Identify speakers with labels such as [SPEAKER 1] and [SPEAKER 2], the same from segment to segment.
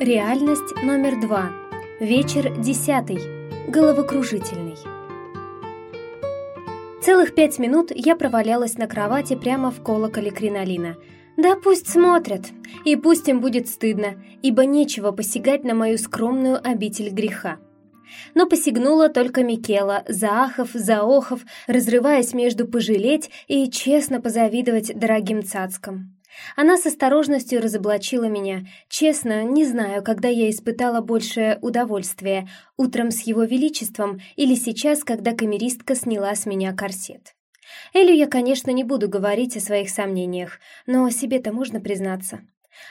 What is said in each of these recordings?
[SPEAKER 1] Реальность номер два. Вечер десятый. Головокружительный. Целых пять минут я провалялась на кровати прямо в колоколе кринолина. Да пусть смотрят, и пусть им будет стыдно, ибо нечего посягать на мою скромную обитель греха. Но посягнула только Микела, заахов, заохов, разрываясь между пожалеть и честно позавидовать дорогим цацкам. Она с осторожностью разоблачила меня. Честно, не знаю, когда я испытала большее удовольствие, утром с его величеством или сейчас, когда камеристка сняла с меня корсет. Элю я, конечно, не буду говорить о своих сомнениях, но себе-то можно признаться.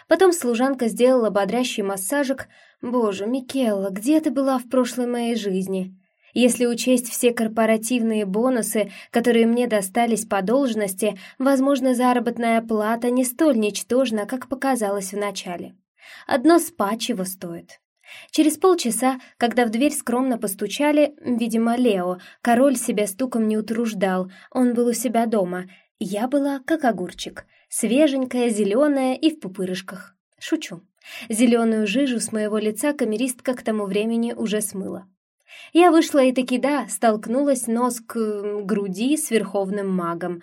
[SPEAKER 1] Потом служанка сделала бодрящий массажик. «Боже, Микелла, где ты была в прошлой моей жизни?» Если учесть все корпоративные бонусы, которые мне достались по должности, возможно, заработная плата не столь ничтожна, как показалось вначале. Одно спа чего стоит. Через полчаса, когда в дверь скромно постучали, видимо, Лео, король себя стуком не утруждал, он был у себя дома. Я была как огурчик, свеженькая, зеленая и в пупырышках. Шучу. Зеленую жижу с моего лица камеристка к тому времени уже смыла. Я вышла и таки да, столкнулась нос к груди с верховным магом.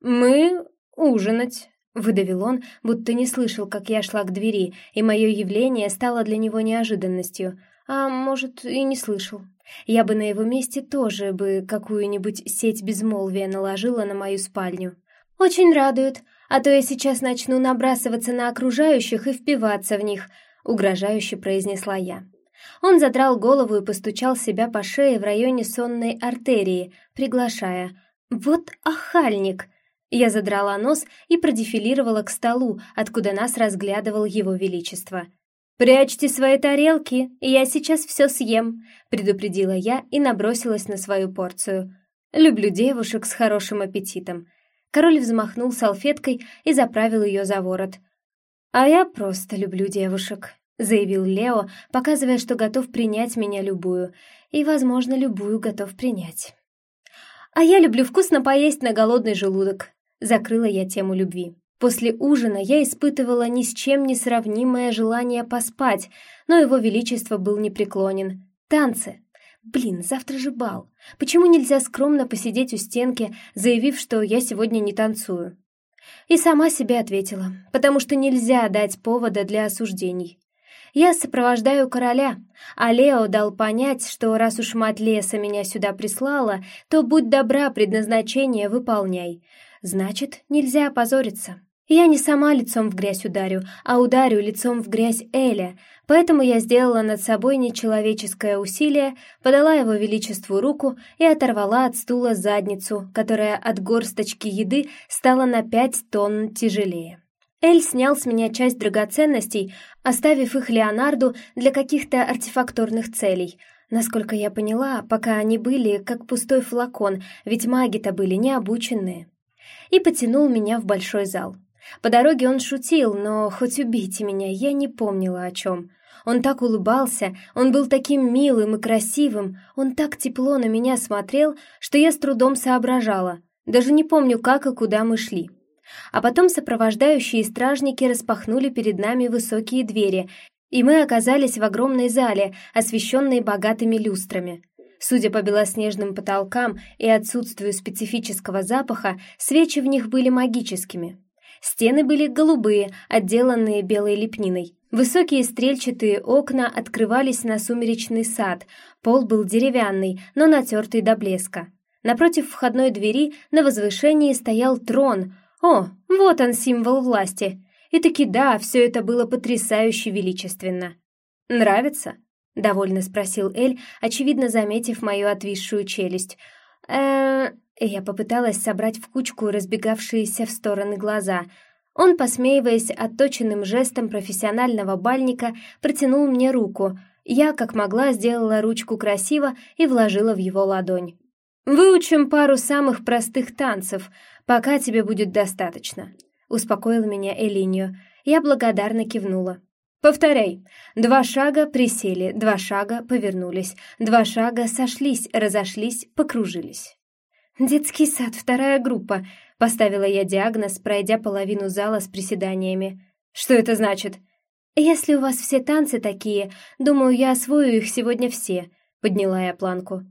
[SPEAKER 1] «Мы ужинать», — выдавил он, будто не слышал, как я шла к двери, и мое явление стало для него неожиданностью. А может, и не слышал. Я бы на его месте тоже бы какую-нибудь сеть безмолвия наложила на мою спальню. «Очень радует, а то я сейчас начну набрасываться на окружающих и впиваться в них», — угрожающе произнесла я. Он задрал голову и постучал себя по шее в районе сонной артерии, приглашая. «Вот охальник!» Я задрала нос и продефилировала к столу, откуда нас разглядывал его величество. «Прячьте свои тарелки, я сейчас все съем», — предупредила я и набросилась на свою порцию. «Люблю девушек с хорошим аппетитом». Король взмахнул салфеткой и заправил ее за ворот. «А я просто люблю девушек», заявил Лео, показывая, что готов принять меня любую, и, возможно, любую готов принять. «А я люблю вкусно поесть на голодный желудок», — закрыла я тему любви. После ужина я испытывала ни с чем не сравнимое желание поспать, но его величество был непреклонен. Танцы. Блин, завтра же бал. Почему нельзя скромно посидеть у стенки, заявив, что я сегодня не танцую? И сама себе ответила, потому что нельзя дать повода для осуждений. Я сопровождаю короля, а Лео дал понять, что раз уж мать леса меня сюда прислала, то будь добра, предназначение выполняй. Значит, нельзя опозориться. Я не сама лицом в грязь ударю, а ударю лицом в грязь Эля, поэтому я сделала над собой нечеловеческое усилие, подала его величеству руку и оторвала от стула задницу, которая от горсточки еды стала на пять тонн тяжелее. Эль снял с меня часть драгоценностей, оставив их Леонарду для каких-то артефакторных целей. Насколько я поняла, пока они были как пустой флакон, ведь маги-то были необученные. И потянул меня в большой зал. По дороге он шутил, но хоть убейте меня, я не помнила о чем. Он так улыбался, он был таким милым и красивым, он так тепло на меня смотрел, что я с трудом соображала. Даже не помню, как и куда мы шли. А потом сопровождающие стражники распахнули перед нами высокие двери, и мы оказались в огромной зале, освещенной богатыми люстрами. Судя по белоснежным потолкам и отсутствию специфического запаха, свечи в них были магическими. Стены были голубые, отделанные белой лепниной. Высокие стрельчатые окна открывались на сумеречный сад, пол был деревянный, но натертый до блеска. Напротив входной двери на возвышении стоял трон — о, вот он символ власти. И таки да, все это было потрясающе величественно. Нравится? Довольно спросил Эль, очевидно заметив мою отвисшую челюсть. э Я попыталась собрать в кучку разбегавшиеся в стороны глаза. Он, посмеиваясь отточенным жестом профессионального бальника, протянул мне руку. Я, как могла, сделала ручку красиво и вложила в его ладонь. «Выучим пару самых простых танцев, пока тебе будет достаточно», — успокоил меня Элиньо. Я благодарно кивнула. «Повторяй. Два шага присели, два шага повернулись, два шага сошлись, разошлись, покружились». «Детский сад, вторая группа», — поставила я диагноз, пройдя половину зала с приседаниями. «Что это значит?» «Если у вас все танцы такие, думаю, я освою их сегодня все», — подняла я планку.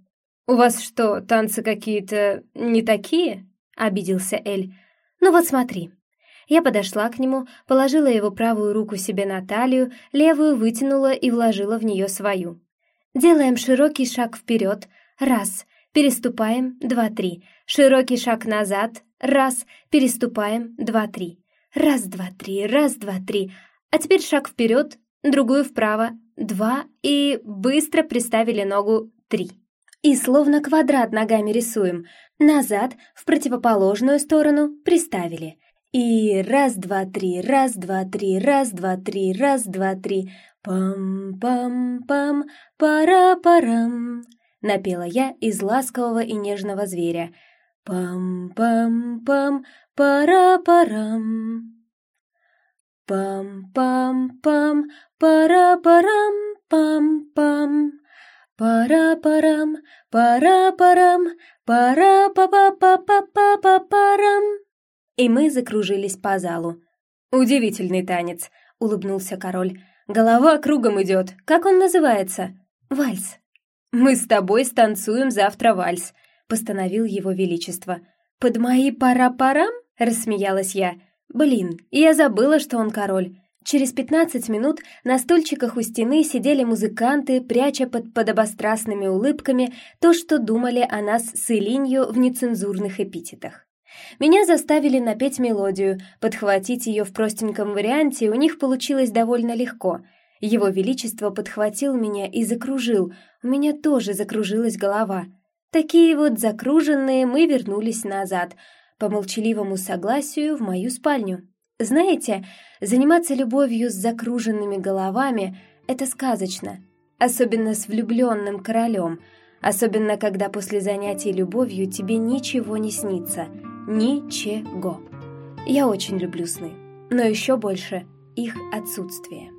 [SPEAKER 1] «У вас что, танцы какие-то не такие?» — обиделся Эль. «Ну вот смотри». Я подошла к нему, положила его правую руку себе на талию, левую вытянула и вложила в нее свою. Делаем широкий шаг вперед. Раз. Переступаем. Два-три. Широкий шаг назад. Раз. Переступаем. Два-три. Раз, два, три. Раз, два, три. А теперь шаг вперед, другую вправо. Два. И быстро приставили ногу. Три. И словно квадрат ногами рисуем. Назад, в противоположную сторону, приставили. И раз, два, три, раз, два, три, раз, два, три, раз, два, три. Пам-пам-пам, пара-парам. Напела я из ласкового и нежного зверя. Пам-пам-пам, пара-парам. Пам-пам-пам, пара-парам, пам-пам. Пара-парам, пара-парам, пара-па-па-па-па-па-парам. И мы закружились по залу. «Удивительный танец», — улыбнулся король. «Голова кругом идет. Как он называется?» «Вальс». «Мы с тобой станцуем завтра вальс», — постановил его величество. «Под мои пара-парам?» — рассмеялась я. «Блин, я забыла, что он король. Через пятнадцать минут на стульчиках у стены сидели музыканты, пряча под подобострастными улыбками то, что думали о нас с Элинью в нецензурных эпитетах. Меня заставили напеть мелодию, подхватить ее в простеньком варианте у них получилось довольно легко. Его Величество подхватил меня и закружил, у меня тоже закружилась голова. Такие вот закруженные мы вернулись назад, по молчаливому согласию в мою спальню. Знаете, заниматься любовью с закруженными головами — это сказочно, особенно с влюбленным королем, особенно когда после занятий любовью тебе ничего не снится, ничего. Я очень люблю сны, но еще больше их отсутствие.